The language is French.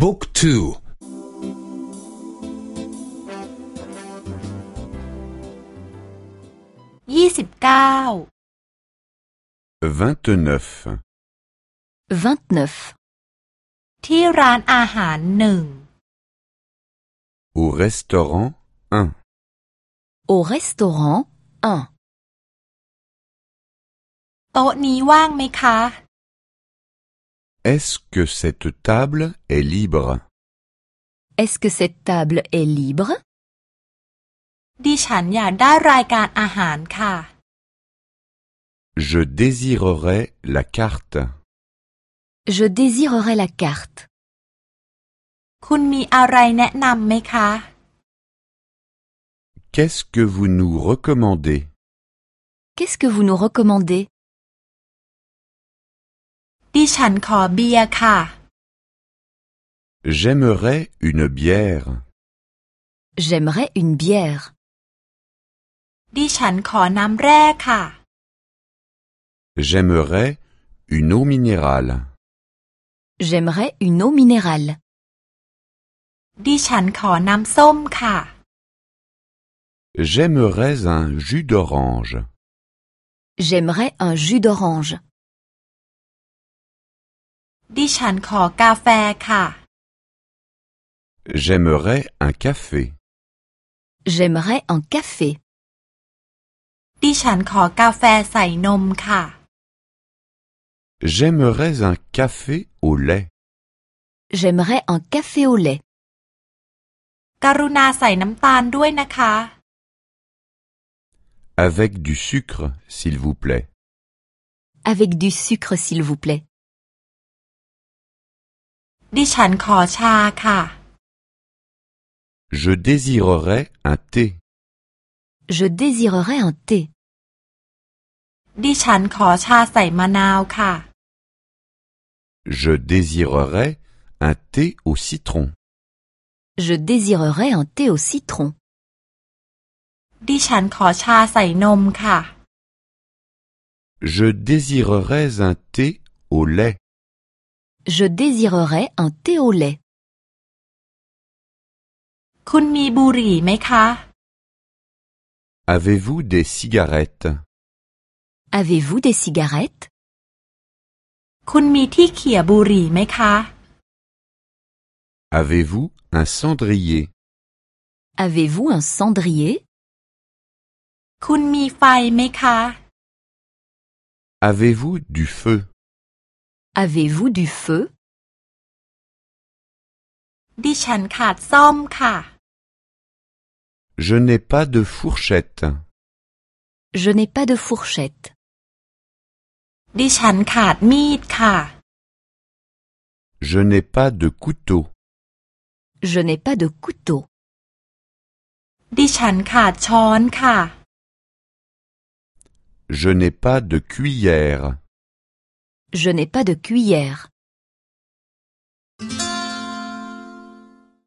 บุ๊กทูยี่สิบเก้า vingt-neuf, 29. ที่ร้านอาหารหนึ่ง au restaurant un, Au restaurant 1. โต๊ะนี้ว่างไหมคะ est-ce que cette table est libre Est-ce que cette table est libre ดิฉันอยากได้รายการอาหารค่ะ Je désirerais la carte. Je désirerais la carte. คุณมีอะไรแนะนำไหมคะ Qu'est-ce que vous nous recommandez Qu'est-ce que vous nous recommandez ดิฉันขอเบียร์ค่ะ J'aimerais une bière. J'aimerais une bière. ดิฉันขอน้ำแร่ค่ะ J'aimerais une eau minérale. J'aimerais une eau minérale. ดิฉันขอน้ำส้มค่ะ J'aimerais un jus d'orange. J'aimerais un jus d'orange. ดิฉันขอกาแฟค่ะ J'aimerais un café. J'aimerais un café. ดิฉันขอกาแฟใส่นมค่ะ J'aimerais un café au lait. J'aimerais un café au lait. กรุณาใส่น้ำตาลด้วยนะคะ Avec du sucre, s'il vous plaît. Avec du sucre s'il vous plaît. ดิฉันขอชาค่ะ Je désirerais un thé. Je désirerais un thé. ดิฉันขอชาใส่มะนาวค่ะ Je désirerais un thé au citron. Je désirerais un thé au citron. ดิฉันขอชาใส่นมค่ะ Je désirerais un thé au lait. Je désirerais un thé au lait. Avez-vous des cigarettes? Avez-vous des cigarettes? Avez-vous un cendrier? Avez-vous un cendrier? Avez-vous du feu? Avez-vous du feu ดิฉันขาดซ่อมค่ะ Je n'ai pas de fourchette. Je n'ai pas de fourchette. ดิฉันขาดมีดค่ะ Je n'ai pas de couteau. Je n'ai pas de couteau. ดิฉันขาดช้อนค่ะ Je n'ai pas de cuillère. Je n'ai pas de cuillère.